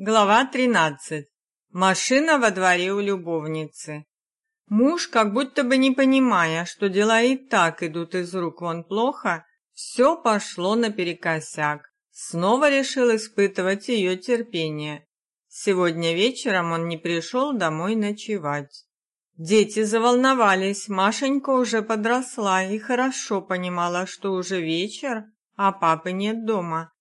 Глава 13. Машина во дворе у любовницы. Муж, как будто бы не понимая, что дела и так идут из рук вон плохо, все пошло наперекосяк. Снова решил испытывать ее терпение. Сегодня вечером он не пришел домой ночевать. Дети заволновались. Машенька уже подросла и хорошо понимала, что уже вечер, а папы нет дома.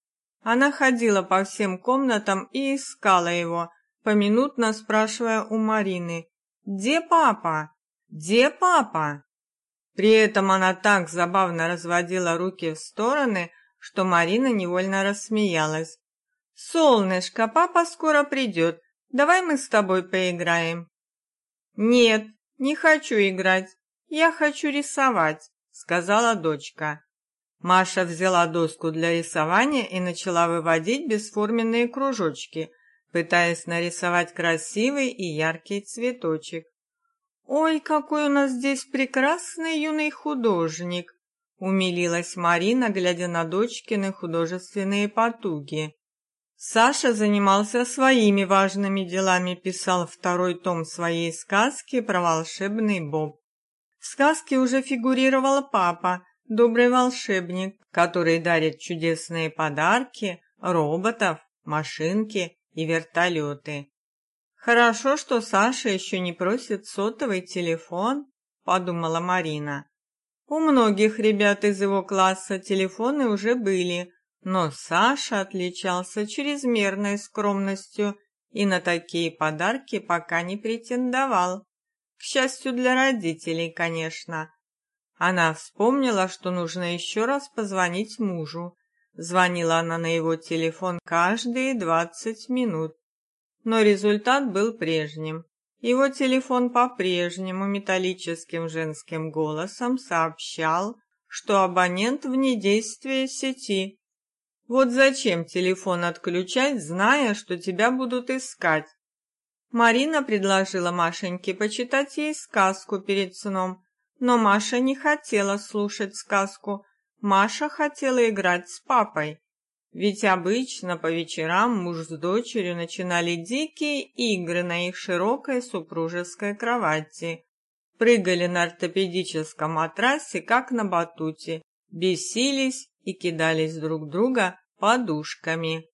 Она ходила по всем комнатам и искала его, поминутно спрашивая у Марины: "Где папа? Где папа?" При этом она так забавно разводила руки в стороны, что Марина невольно рассмеялась. Солнышко, папа скоро придет. Давай мы с тобой поиграем. Нет, не хочу играть. Я хочу рисовать, сказала дочка. Маша взяла доску для рисования и начала выводить бесформенные кружочки, пытаясь нарисовать красивый и яркий цветочек. Ой, какой у нас здесь прекрасный юный художник, умилилась Марина, глядя на дочкины художественные потуги. Саша занимался своими важными делами, писал второй том своей сказки про волшебный боб. В сказке уже фигурировал папа, добрый волшебник, который дарит чудесные подарки, роботов, машинки и вертолеты. Хорошо, что Саша еще не просит сотовый телефон, подумала Марина. У многих ребят из его класса телефоны уже были, но Саша отличался чрезмерной скромностью и на такие подарки пока не претендовал. К счастью для родителей, конечно. Она вспомнила, что нужно еще раз позвонить мужу. Звонила она на его телефон каждые двадцать минут. Но результат был прежним. Его телефон по-прежнему металлическим женским голосом сообщал, что абонент вне действия сети. Вот зачем телефон отключать, зная, что тебя будут искать? Марина предложила Машеньке почитать ей сказку перед сном, но Маша не хотела слушать сказку. Маша хотела играть с папой. Ведь обычно по вечерам муж с дочерью начинали дикие игры на их широкой супружеской кровати. Прыгали на ортопедическом матрасе, как на батуте, бесились и кидались друг друга подушками.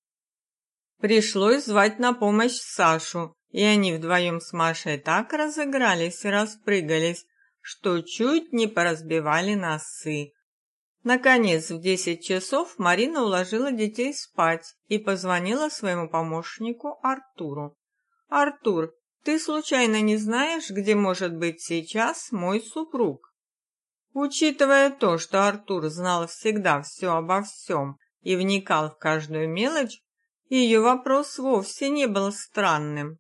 Пришлось звать на помощь Сашу, и они вдвоем с Машей так разыгрались и распрыгались, что чуть не поразбивали носы. Наконец, в десять часов Марина уложила детей спать и позвонила своему помощнику Артуру. Артур, ты случайно не знаешь, где может быть сейчас мой супруг? Учитывая то, что Артур знал всегда все обо всем и вникал в каждую мелочь, ее вопрос вовсе не был странным.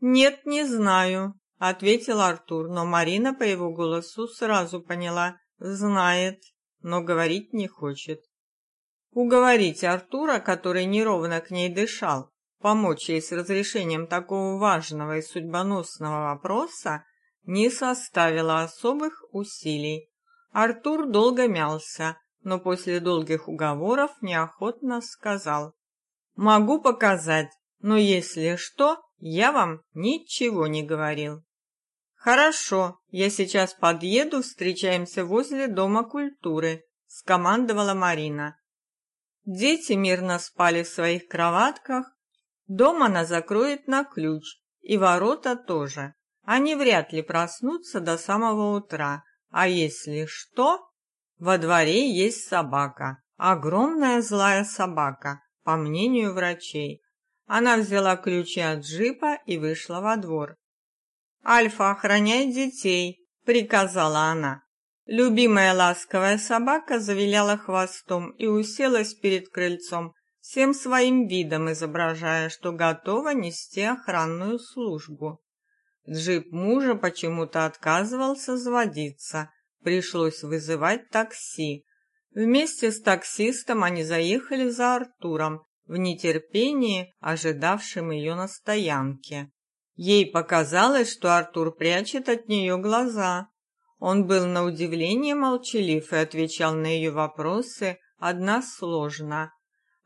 Нет, не знаю, ответил Артур, но Марина по его голосу сразу поняла: знает, но говорить не хочет. Уговорить Артура, который неровно к ней дышал, помочь ей с разрешением такого важного и судьбоносного вопроса не составило особых усилий. Артур долго мялся, но после долгих уговоров неохотно сказал: "Могу показать, но если что, я вам ничего не говорил. Хорошо, я сейчас подъеду, встречаемся возле дома культуры, скомандовала Марина. Дети мирно спали в своих кроватках. Дом она закроет на ключ, и ворота тоже. Они вряд ли проснутся до самого утра. А если что, во дворе есть собака, огромная злая собака, по мнению врачей. Она взяла ключи от джипа и вышла во двор. «Альфа, охраняй детей!» — приказала она. Любимая ласковая собака завиляла хвостом и уселась перед крыльцом, всем своим видом изображая, что готова нести охранную службу. Джип мужа почему-то отказывался заводиться. Пришлось вызывать такси. Вместе с таксистом они заехали за Артуром, в нетерпении ожидавшим ее на стоянке. Ей показалось, что Артур прячет от нее глаза. Он был на удивление молчалив и отвечал на ее вопросы односложно.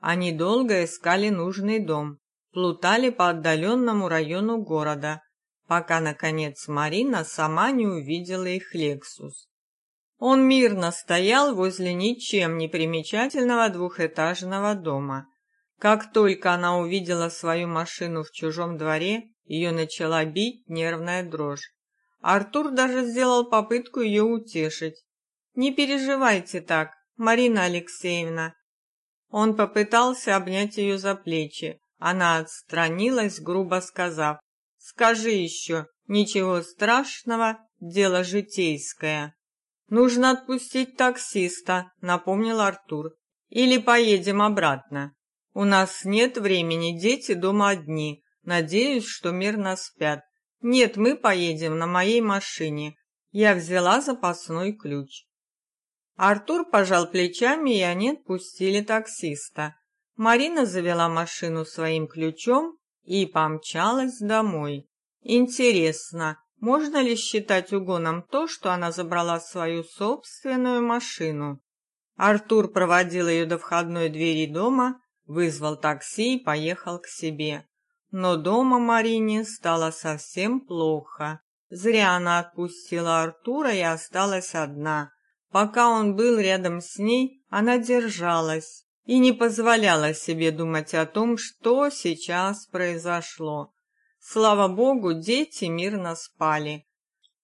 Они долго искали нужный дом. плутали по отдаленному району города, пока наконец Марина сама не увидела их Лексус. Он мирно стоял возле ничем не примечательного двухэтажного дома. Как только она увидела свою машину в чужом дворе, ее начала бить нервная дрожь. Артур даже сделал попытку ее утешить. Не переживайте так, Марина Алексеевна. Он попытался обнять ее за плечи. Она отстранилась, грубо сказав: "Скажи еще, ничего страшного, дело житейское". Нужно отпустить таксиста, напомнил Артур. Или поедем обратно. У нас нет времени, дети дома одни. Надеюсь, что мирно спят. Нет, мы поедем на моей машине. Я взяла запасной ключ. Артур пожал плечами, и они отпустили таксиста. Марина завела машину своим ключом и помчалась домой. Интересно, можно ли считать угоном то, что она забрала свою собственную машину? Артур проводил ее до входной двери дома, вызвал такси и поехал к себе. Но дома Марине стало совсем плохо. Зря она отпустила Артура и осталась одна. Пока он был рядом с ней, она держалась и не позволяла себе думать о том, что сейчас произошло. Слава богу, дети мирно спали.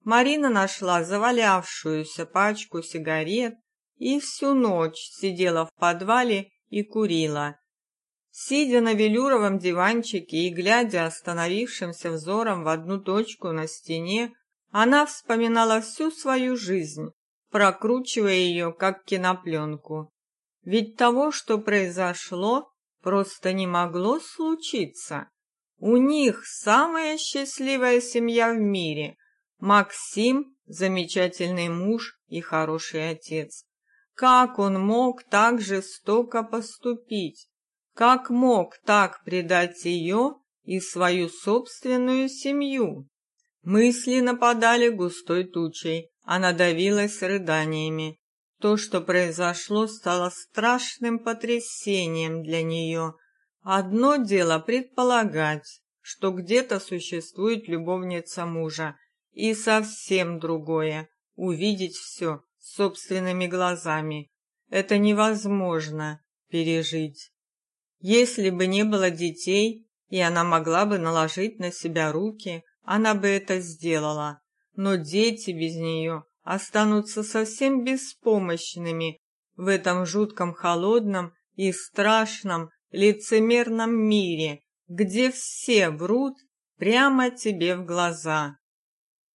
Марина нашла завалявшуюся пачку сигарет и всю ночь сидела в подвале и курила. Сидя на велюровом диванчике и глядя остановившимся взором в одну точку на стене, она вспоминала всю свою жизнь, прокручивая ее как кинопленку. Ведь того, что произошло, просто не могло случиться. У них самая счастливая семья в мире. Максим замечательный муж и хороший отец. Как он мог так жестоко поступить? Как мог так предать ее и свою собственную семью? Мысли нападали густой тучей, она давилась рыданиями. То, что произошло, стало страшным потрясением для нее. Одно дело предполагать, что где-то существует любовница мужа, и совсем другое увидеть все собственными глазами. Это невозможно пережить. Если бы не было детей, и она могла бы наложить на себя руки, она бы это сделала. Но дети без нее останутся совсем беспомощными в этом жутком холодном и страшном лицемерном мире, где все врут прямо тебе в глаза.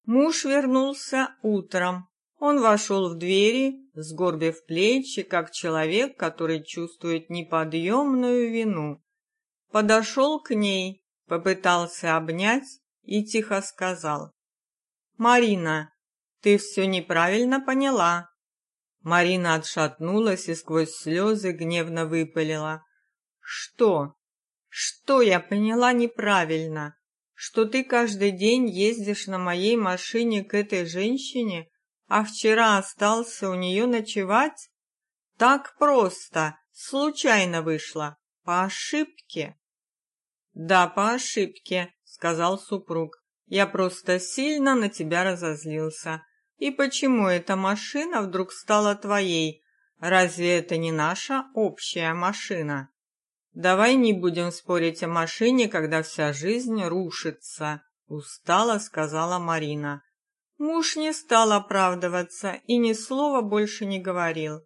Муж вернулся утром. Он вошел в двери, сгорбив плечи, как человек, который чувствует неподъемную вину. Подошел к ней, попытался обнять и тихо сказал: "Марина, ты все неправильно поняла". Марина отшатнулась и сквозь слезы гневно выпалила: что? Что я поняла неправильно? Что ты каждый день ездишь на моей машине к этой женщине, а вчера остался у нее ночевать? Так просто, случайно вышло, по ошибке. Да, по ошибке, сказал супруг. Я просто сильно на тебя разозлился. И почему эта машина вдруг стала твоей? Разве это не наша общая машина? Давай не будем спорить о машине, когда вся жизнь рушится, устало сказала Марина. Муж не стал оправдываться и ни слова больше не говорил.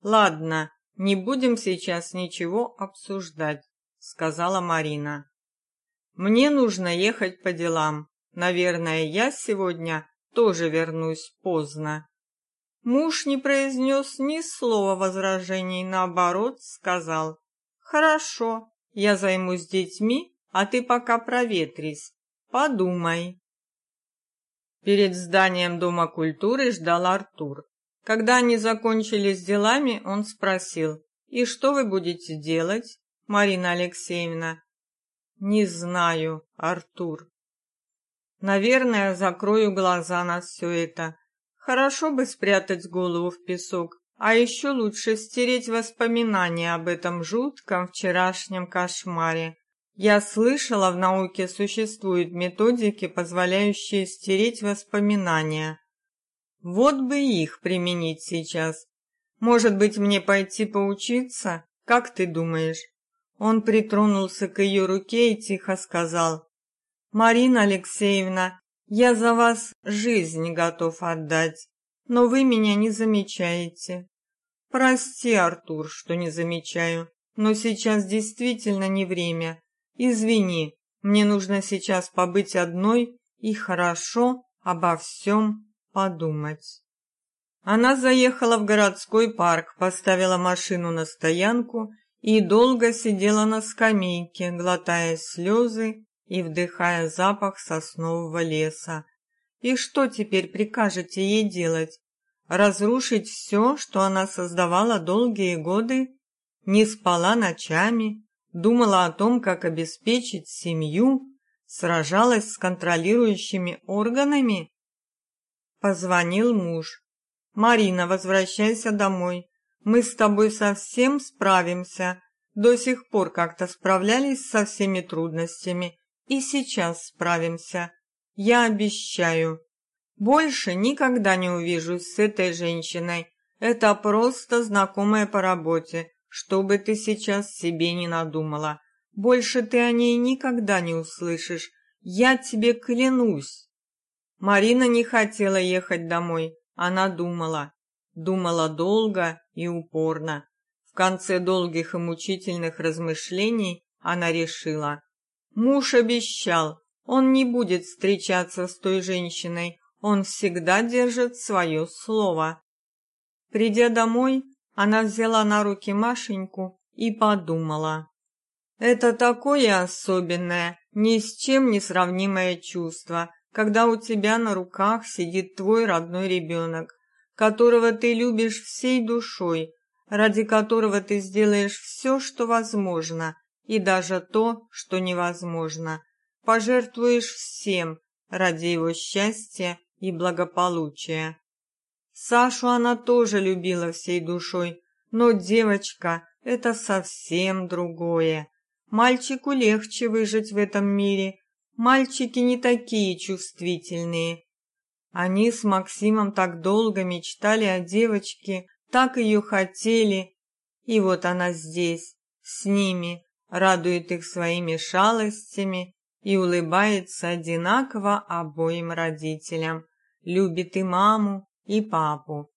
Ладно, не будем сейчас ничего обсуждать, сказала Марина. Мне нужно ехать по делам. Наверное, я сегодня тоже вернусь поздно. Муж не произнес ни слова возражений, наоборот, сказал: Хорошо, я займусь детьми, а ты пока проветрись. Подумай. Перед зданием Дома культуры ждал Артур. Когда они закончили с делами, он спросил: "И что вы будете делать, Марина Алексеевна?" "Не знаю, Артур. Наверное, закрою глаза на все это. Хорошо бы спрятать голову в песок а еще лучше стереть воспоминания об этом жутком вчерашнем кошмаре. Я слышала, в науке существуют методики, позволяющие стереть воспоминания. Вот бы их применить сейчас. Может быть, мне пойти поучиться? Как ты думаешь? Он притронулся к ее руке и тихо сказал: "Марина Алексеевна, я за вас жизнь готов отдать, но вы меня не замечаете. Прости, Артур, что не замечаю, но сейчас действительно не время. Извини, мне нужно сейчас побыть одной и хорошо обо всем подумать. Она заехала в городской парк, поставила машину на стоянку и долго сидела на скамейке, глотая слезы и вдыхая запах соснового леса. И что теперь прикажете ей делать? Разрушить все, что она создавала долгие годы? Не спала ночами, думала о том, как обеспечить семью, сражалась с контролирующими органами. Позвонил муж. Марина, возвращайся домой. Мы с тобой совсем справимся. До сих пор как-то справлялись со всеми трудностями и сейчас справимся. Я обещаю. Больше никогда не увижусь с этой женщиной. Это просто знакомая по работе. Что бы ты сейчас себе не надумала, больше ты о ней никогда не услышишь. Я тебе клянусь. Марина не хотела ехать домой. Она думала, думала долго и упорно. В конце долгих и мучительных размышлений она решила: муж обещал, он не будет встречаться с той женщиной. Он всегда держит свое слово. Придя домой, она взяла на руки Машеньку и подумала: это такое особенное, ни с чем не сравнимое чувство, когда у тебя на руках сидит твой родной ребенок, которого ты любишь всей душой, ради которого ты сделаешь все, что возможно, и даже то, что невозможно. Пожертвуешь всем ради его счастья и благополучия. Сашу она тоже любила всей душой, но девочка это совсем другое. Мальчику легче выжить в этом мире. Мальчики не такие чувствительные. Они с Максимом так долго мечтали о девочке, так ее хотели. И вот она здесь, с ними, радует их своими шалостями и улыбается одинаково обоим родителям. Любит и маму, и папу.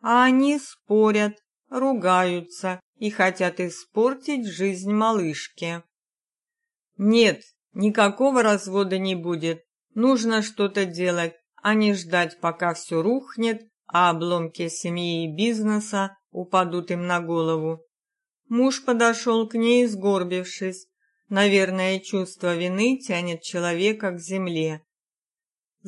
А они спорят, ругаются и хотят испортить жизнь малышке. Нет, никакого развода не будет. Нужно что-то делать, а не ждать, пока все рухнет, а обломки семьи и бизнеса упадут им на голову. Муж подошел к ней, сгорбившись. Наверное, чувство вины тянет человека к земле.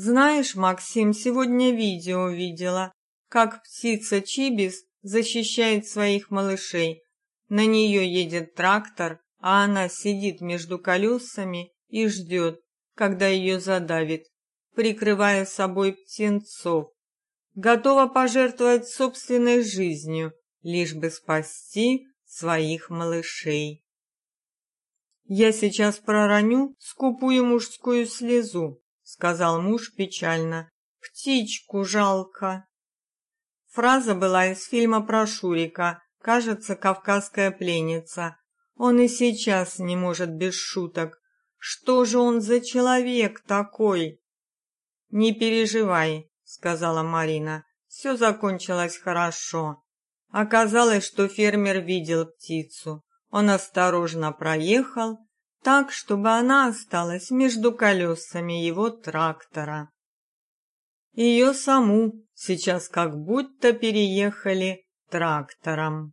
Знаешь, Максим, сегодня видео видела, как птица Чибис защищает своих малышей. На нее едет трактор, а она сидит между колесами и ждет, когда ее задавит, прикрывая собой птенцов. Готова пожертвовать собственной жизнью, лишь бы спасти своих малышей. Я сейчас пророню скупую мужскую слезу, сказал муж печально. Птичку жалко. Фраза была из фильма про Шурика, кажется, кавказская пленница. Он и сейчас не может без шуток. Что же он за человек такой? Не переживай, сказала Марина. Все закончилось хорошо. Оказалось, что фермер видел птицу. Он осторожно проехал, так, чтобы она осталась между колесами его трактора. Ее саму сейчас как будто переехали трактором.